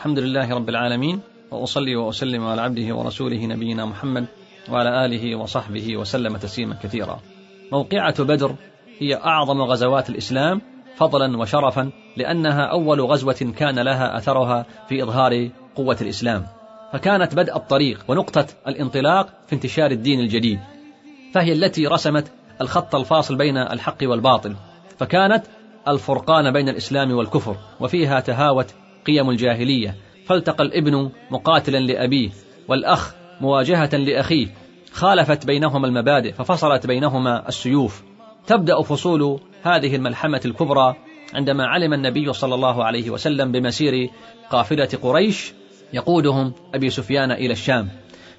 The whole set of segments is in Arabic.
الحمد لله رب العالمين وأصلي وأسلم على عبده ورسوله نبينا محمد وعلى آله وصحبه وسلم تسليما كثيرا. موقعة بدر هي أعظم غزوات الإسلام فضلا وشرفا لأنها أول غزوة كان لها أثرها في إظهار قوة الإسلام. فكانت بدء الطريق ونقطة الانطلاق في انتشار الدين الجديد. فهي التي رسمت الخط الفاصل بين الحق والباطل. فكانت الفرقان بين الإسلام والكفر وفيها تهاوت قيم الجاهلية فالتقى الابن مقاتلا لأبيه والأخ مواجهة لأخيه. خالفت بينهما المبادئ ففصلت بينهما السيوف. تبدأ فصول هذه الملحمة الكبرى عندما علم النبي صلى الله عليه وسلم بمسير قافلة قريش يقودهم أبي سفيان إلى الشام.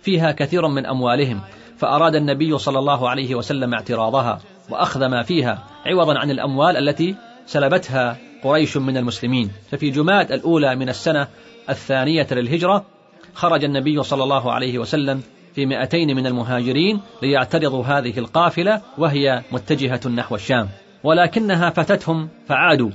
فيها كثير من أموالهم فأراد النبي صلى الله عليه وسلم اعتراضها وأخذ ما فيها عوضا عن الأموال التي سلبتها قريش من المسلمين. ففي جماد الأولى من السنة الثانية للهجرة خرج النبي صلى الله عليه وسلم في مئتين من المهاجرين ليعترضوا هذه القافلة وهي متجهة نحو الشام. ولكنها فتتهم فعادوا.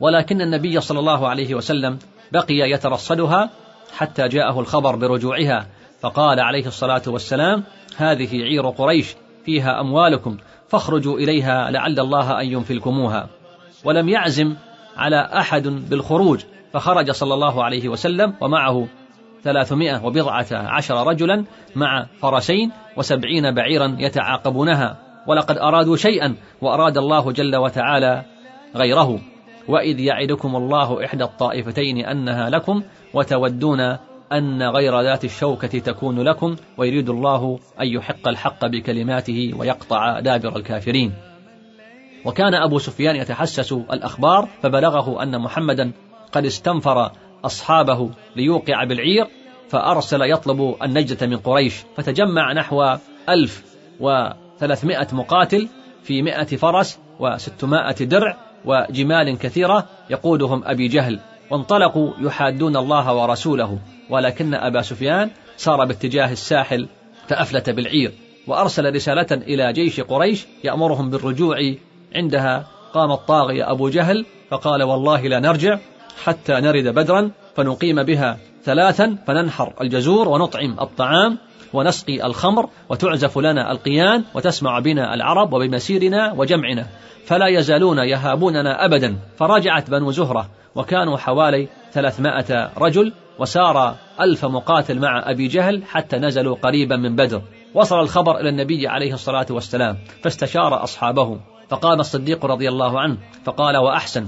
ولكن النبي صلى الله عليه وسلم بقي يترصدها حتى جاءه الخبر برجوعها فقال عليه الصلاة والسلام هذه عير قريش فيها أموالكم فاخرجوا إليها لعل الله أن ينفلكموها. ولم يعزم على أحد بالخروج فخرج صلى الله عليه وسلم ومعه ثلاثمائة وبضعة عشر رجلا مع فرسين وسبعين بعيرا يتعاقبونها. ولقد أرادوا شيئا وأراد الله جل وتعالى غيره. وإذ يعدكم الله إحدى الطائفتين أنها لكم وتودون أن غير ذات الشوكة تكون لكم ويريد الله أن يحق الحق بكلماته ويقطع دابر الكافرين. وكان أبو سفيان يتحسس الأخبار فبلغه أن محمدا قد استنفر أصحابه ليوقع بالعير فأرسل يطلب النجدة من قريش فتجمع نحو ألف وثلاثمائة مقاتل في مائة فرس وستمائة درع وجمال كثيرة يقودهم أبي جهل وانطلقوا يحادون الله ورسوله ولكن أبا سفيان سار باتجاه الساحل فأفلت بالعير وأرسل رسالة إلى جيش قريش يأمرهم بالرجوع عندها قام الطاغية أبو جهل فقال والله لا نرجع حتى نرد بدرا فنقيم بها ثلاثا فننحر الجزور ونطعم الطعام ونسقي الخمر وتعزف لنا القيان وتسمع بنا العرب وبمسيرنا وجمعنا فلا يزالون يهابوننا أبدا فرجعت بنو زهرة وكانوا حوالي ثلاثمائة رجل وسار ألف مقاتل مع أبي جهل حتى نزلوا قريبا من بدر وصل الخبر إلى النبي عليه الصلاة والسلام فاستشار أصحابه فقام الصديق رضي الله عنه فقال وأحسن.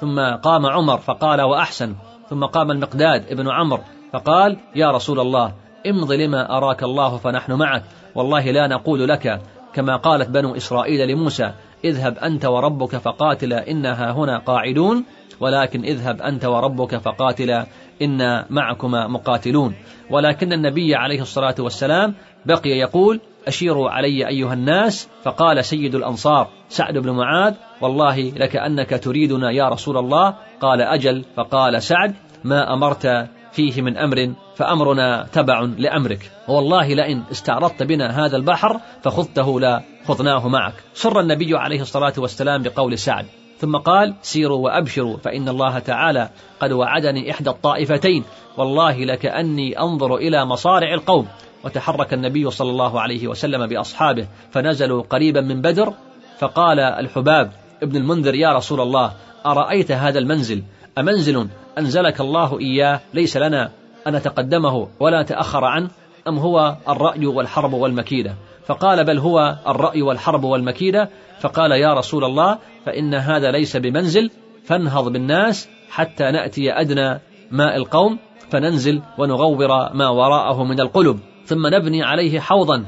ثم قام عمر فقال وأحسن. ثم قام المقداد ابن عمرو فقال يا رسول الله امض لما أراك الله فنحن معك. والله لا نقول لك كما قالت بنو إسرائيل لموسى اذهب أنت وربك فقاتلا إنها هنا قاعدون ولكن اذهب أنت وربك فقاتلا إنا معكما مقاتلون. ولكن النبي عليه الصلاة والسلام بقي يقول أشيروا علي أيها الناس فقال سيد الأنصار سعد بن معاذ والله لكأنك تريدنا يا رسول الله. قال أجل فقال سعد ما أمرت فيه من أمر فأمرنا تبع لأمرك. والله لئن استعرضت بنا هذا البحر فخذته لا خذناه معك. سر النبي عليه الصلاة والسلام بقول سعد. ثم قال سيروا وأبشروا فإن الله تعالى قد وعدني إحدى الطائفتين. والله لكأني أنظر إلى مصارع القوم. وتحرك النبي صلى الله عليه وسلم بأصحابه فنزلوا قريبا من بدر فقال الحباب ابن المنذر يا رسول الله أرأيت هذا المنزل؟ أمنزل أنزلك الله إياه؟ ليس لنا أن نتقدمه ولا نتأخر عنه أم هو الرأي والحرب والمكيدة؟ فقال بل هو الرأي والحرب والمكيدة. فقال يا رسول الله فإن هذا ليس بمنزل فانهض بالناس حتى نأتي أدنى ماء القوم فننزل ونغور ما وراءه من القلب ثم نبني عليه حوضا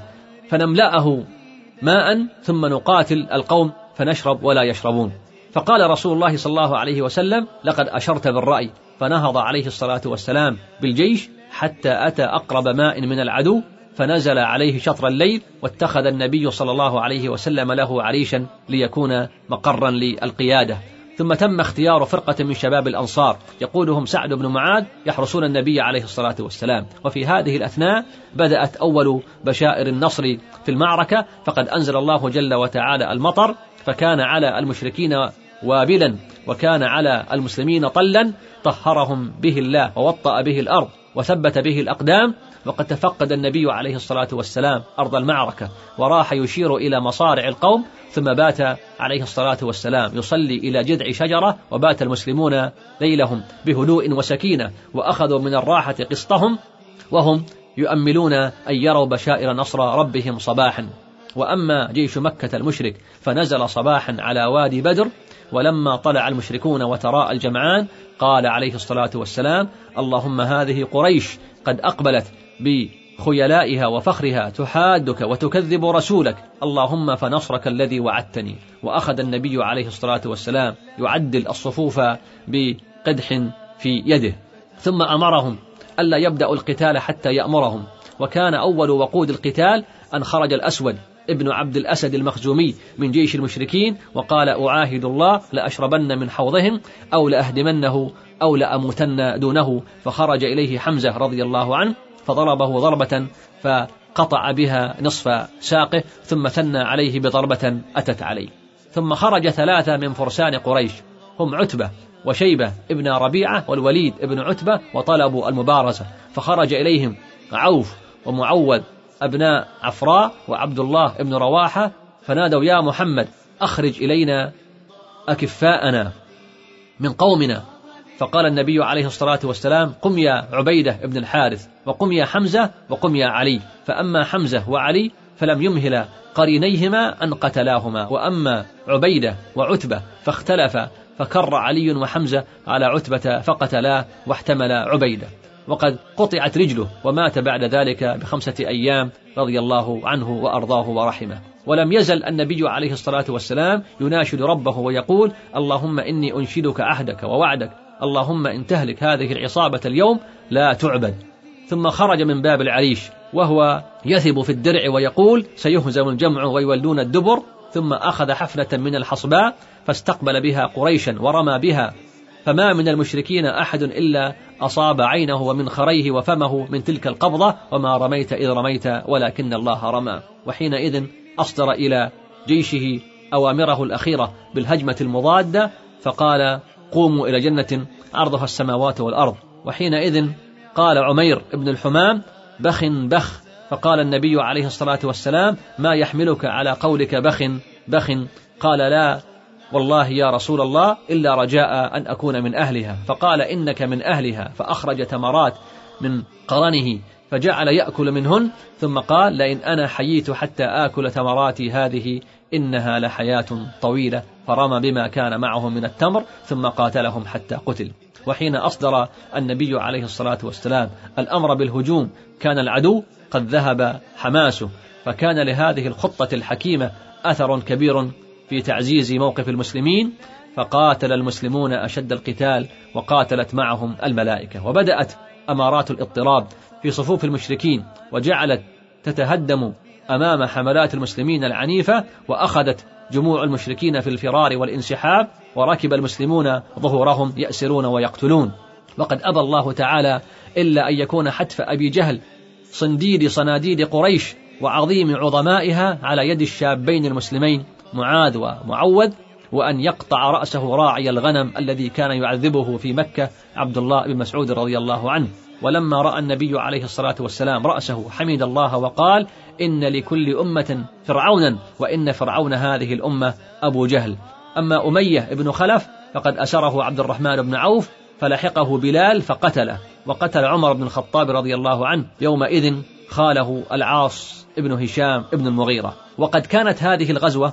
فنملأه ماء ثم نقاتل القوم فنشرب ولا يشربون. فقال رسول الله صلى الله عليه وسلم لقد أشرت بالرأي. فنهض عليه الصلاة والسلام بالجيش حتى أتى أقرب ماء من العدو فنزل عليه شطر الليل واتخذ النبي صلى الله عليه وسلم له عريشا ليكون مقرا للقيادة. ثم تم اختيار فرقة من شباب الأنصار. يقودهم سعد بن معاذ يحرسون النبي عليه الصلاة والسلام. وفي هذه الأثناء بدأت أول بشائر النصر في المعركة فقد أنزل الله جل وتعالى المطر فكان على المشركين وابلا وكان على المسلمين طلا طهرهم به الله ووطأ به الأرض وثبت به الأقدام وقد تفقد النبي عليه الصلاة والسلام أرض المعركة وراح يشير إلى مصارع القوم ثم بات عليه الصلاة والسلام يصلي إلى جذع شجرة وبات المسلمون ليلهم بهدوء وسكينة وأخذوا من الراحة قسطهم وهم يؤملون أن يروا بشائر نصر ربهم صباحا. وأما جيش مكة المشرك فنزل صباحا على وادي بدر ولما طلع المشركون وتراءى الجمعان قال عليه الصلاة والسلام اللهم هذه قريش قد أقبلت بخيلائها وفخرها تحادك وتكذب رسولك. اللهم فنصرك الذي وعدتني. وأخذ النبي عليه الصلاة والسلام يعدل الصفوف بقدح في يده. ثم أمرهم ألا يبدأوا القتال حتى يأمرهم. وكان أول وقود القتال أن خرج الأسود. ابن عبد الأسد المخزومي من جيش المشركين وقال أعاهد الله لأشربن من حوضهم أو لأهدمنه أو لأموتن دونه. فخرج إليه حمزة رضي الله عنه فضربه ضربة فقطع بها نصف ساقه ثم ثنى عليه بضربة أتت عليه. ثم خرج ثلاثة من فرسان قريش. هم عتبة وشيبة ابن ربيعة والوليد ابن عتبة وطلبوا المبارزة. فخرج إليهم عوف ومعوذ أبناء عفراء وعبد الله ابن رواحة فنادوا يا محمد أخرج إلينا أكفاءنا من قومنا. فقال النبي عليه الصلاة والسلام قم يا عبيدة ابن الحارث وقم يا حمزة وقم يا علي. فأما حمزة وعلي فلم يمهل قرينيهما أن قتلاهما. وأما عبيدة وعتبة فاختلف فكر علي وحمزة على عتبة فقتلاه واحتمل عبيدة. وقد قطعت رجله ومات بعد ذلك بخمسة أيام رضي الله عنه وأرضاه ورحمه. ولم يزل النبي عليه الصلاة والسلام يناشد ربه ويقول اللهم إني أنشدك عهدك ووعدك. اللهم إن تهلك هذه العصابة اليوم لا تعبد. ثم خرج من باب العريش وهو يثب في الدرع ويقول سيهزم الجمع ويولون الدبر. ثم أخذ حفنة من الحصباء فاستقبل بها قريشا ورمى بها فما من المشركين أحد إلا أصاب عينه ومنخريه وفمه من تلك القبضة وما رميت إذ رميت ولكن الله رمى. وحينئذ أصدر إلى جيشه أوامره الأخيرة بالهجمة المضادة فقال قوموا إلى جنة عرضها السماوات والأرض. وحينئذ قال عمير بن الحمام بخ بخ. فقال النبي عليه الصلاة والسلام ما يحملك على قولك بخ بخ. قال لا والله يا رسول الله إلا رجاء أن أكون من أهلها. فقال إنك من أهلها. فأخرج تمرات من قرنه فجعل يأكل منهن. ثم قال لئن أنا حييت حتى آكل تمراتي هذه إنها لحياة طويلة. فرمى بما كان معه من التمر ثم قاتلهم حتى قتل. وحين أصدر النبي عليه الصلاة والسلام الأمر بالهجوم كان العدو قد ذهب حماسه. فكان لهذه الخطة الحكيمة أثر كبير في تعزيز موقف المسلمين فقاتل المسلمون أشد القتال وقاتلت معهم الملائكة. وبدأت أمارات الاضطراب في صفوف المشركين وجعلت تتهدم أمام حملات المسلمين العنيفة وأخذت جموع المشركين في الفرار والانسحاب وركب المسلمون ظهورهم يأسرون ويقتلون. وقد أبى الله تعالى إلا أن يكون حتف أبي جهل صنديد صناديد قريش وعظيم عظمائها على يد الشابين المسلمين. معاذ ومعوذ وأن يقطع رأسه راعي الغنم الذي كان يعذبه في مكة عبد الله بن مسعود رضي الله عنه. ولما رأى النبي عليه الصلاة والسلام رأسه حمد الله وقال إن لكل أمة فرعونا وإن فرعون هذه الأمة أبو جهل. أما أمية بن خلف فقد أسره عبد الرحمن بن عوف فلحقه بلال فقتله وقتل عمر بن الخطاب رضي الله عنه. يومئذ خاله العاص ابن هشام ابن المغيرة. وقد كانت هذه الغزوة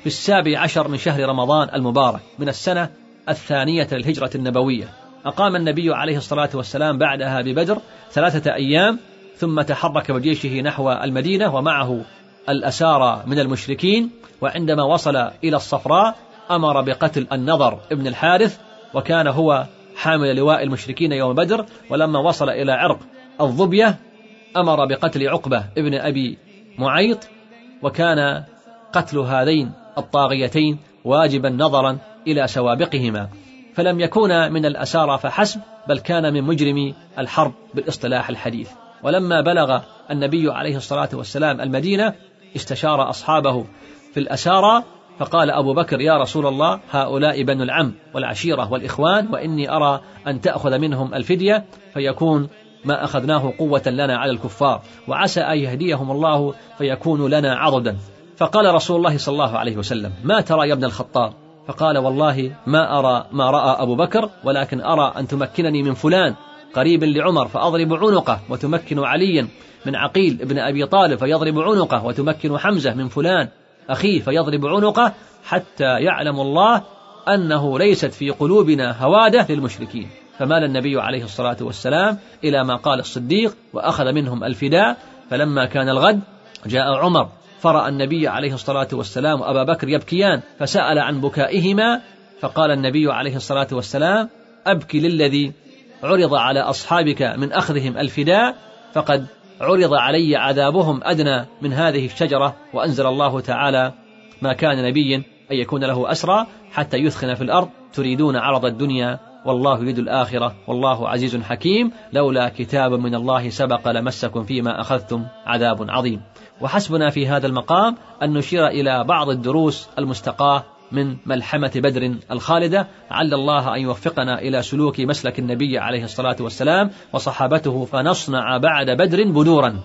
في السابع عشر من شهر رمضان المبارك من السنة الثانية للهجرة النبوية. أقام النبي عليه الصلاة والسلام بعدها ببدر ثلاثة أيام ثم تحرك بجيشه نحو المدينة ومعه الأسارى من المشركين وعندما وصل إلى الصفراء أمر بقتل النضر ابن الحارث وكان هو حامل لواء المشركين يوم بدر ولما وصل إلى عرق الظبية أمر بقتل عقبة ابن أبي معيط وكان قتل هذين الطاغيتين واجبا نظرا إلى سوابقهما فلم يكون من الأسارى فحسب بل كان من مجرمي الحرب بالاصطلاح الحديث. ولما بلغ النبي عليه الصلاة والسلام المدينة استشار أصحابه في الأسارى فقال أبو بكر يا رسول الله هؤلاء بنو العم والعشيرة والإخوان وإني أرى أن تأخذ منهم الفدية فيكون ما أخذناه قوة لنا على الكفار وعسى أن يهديهم الله فيكون لنا عضدا. فقال رسول الله صلى الله عليه وسلم ما ترى يا ابن الخطاب؟ فقال والله ما أرى ما رأى أبو بكر ولكن أرى أن تمكنني من فلان قريب لعمر فأضرب عنقه وتمكن عليا من عقيل ابن أبي طالب فيضرب عنقه وتمكن حمزة من فلان أخيه فيضرب عنقه حتى يعلم الله أنه ليست في قلوبنا هوادة للمشركين. فمال النبي عليه الصلاة والسلام إلى ما قال الصديق وأخذ منهم الفداء فلما كان الغد جاء عمر. فرأى النبي عليه الصلاة والسلام وأبا بكر يبكيان فسأل عن بكائهما فقال النبي عليه الصلاة والسلام أبكي للذي عرض على أصحابك من أخذهم الفداء فقد عرض علي عذابهم أدنى من هذه الشجرة وأنزل الله تعالى ما كان نبيا أن يكون له أسرى حتى يثخن في الأرض تريدون عرض الدنيا. والله يريد الآخرة والله عزيز حكيم. لولا كتاب من الله سبق لمسكم فيما أخذتم عذاب عظيم. وحسبنا في هذا المقام أن نشير إلى بعض الدروس المستقاة من ملحمة بدر الخالدة. عل الله أن يوفقنا إلى سلوك مسلك النبي عليه الصلاة والسلام وصحابته فنصنع بعد بدر بدورا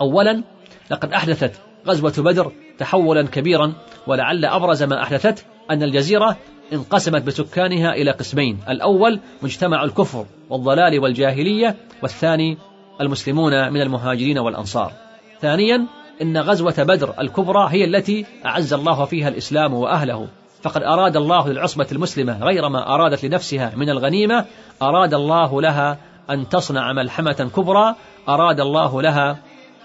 أولا لقد أحدثت غزوة بدر تحولا كبيرا ولعل أبرز ما أحدثت أن الجزيرة انقسمت بسكانها إلى قسمين. الأول مجتمع الكفر والضلال والجاهلية والثاني المسلمون من المهاجرين والأنصار. ثانيا إن غزوة بدر الكبرى هي التي أعز الله فيها الإسلام وأهله. فقد أراد الله للعصبة المسلمة غير ما أرادت لنفسها من الغنيمة أراد الله لها أن تصنع ملحمة كبرى أراد الله لها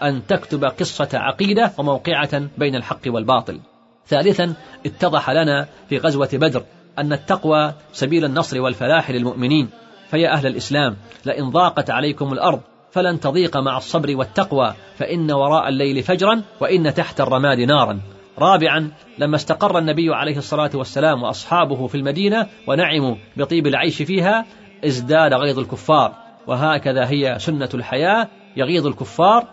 أن تكتب قصة عقيدة وموقعة بين الحق والباطل. ثالثا اتضح لنا في غزوة بدر أن التقوى سبيل النصر والفلاح للمؤمنين فيا أهل الإسلام لئن ضاقت عليكم الأرض فلن تضيق مع الصبر والتقوى فإن وراء الليل فجرا وإن تحت الرماد نارا. رابعا لما استقر النبي عليه الصلاة والسلام وأصحابه في المدينة ونعموا بطيب العيش فيها ازداد غيظ الكفار. وهكذا هي سنة الحياة يغيظ الكفار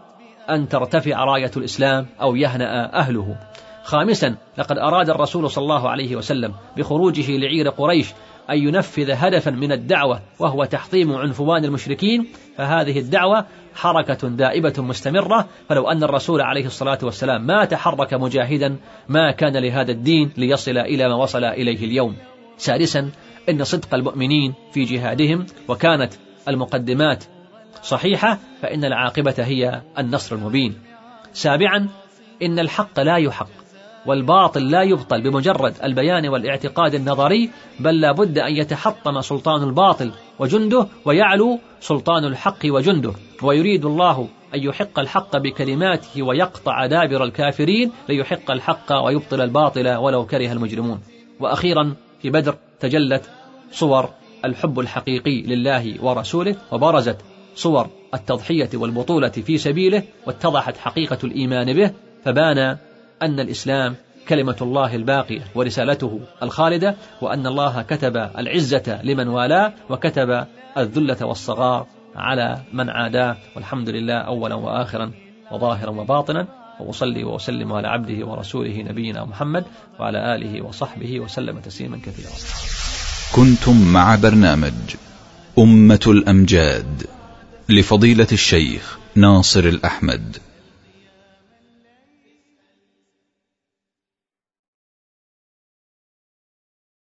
أن ترتفع راية الإسلام أو يهنأ أهله. خامسا لقد أراد الرسول صلى الله عليه وسلم بخروجه لعير قريش أن ينفذ هدفا من الدعوة وهو تحطيم عنفوان المشركين فهذه الدعوة حركة دائبة مستمرة فلو أن الرسول عليه الصلاة والسلام ما تحرك مجاهدا ما كان لهذا الدين ليصل إلى ما وصل إليه اليوم. سادسا إن صدق المؤمنين في جهادهم وكانت المقدمات صحيحة فإن العاقبة هي النصر المبين. سابعا إن الحق لا يحق. والباطل لا يبطل بمجرد البيان والاعتقاد النظري بل لا بد أن يتحطم سلطان الباطل وجنده ويعلو سلطان الحق وجنده. ويريد الله أن يحق الحق بكلماته ويقطع دابر الكافرين ليحق الحق ويبطل الباطل ولو كره المجرمون. وأخيرا في بدر تجلت صور الحب الحقيقي لله ورسوله وبرزت صور التضحية والبطولة في سبيله واتضحت حقيقة الإيمان به فبان أن الإسلام كلمة الله الباقية ورسالته الخالدة وأن الله كتب العزة لمن والاه وكتب الذلة والصغار على من عاداه. والحمد لله أولا وآخرا وظاهرا وباطنا وأصلي وأسلم على عبده ورسوله نبينا محمد وعلى آله وصحبه وسلم تسليما كثيرا. كنتم مع برنامج أمة الأمجاد لفضيلة الشيخ ناصر الأحمد.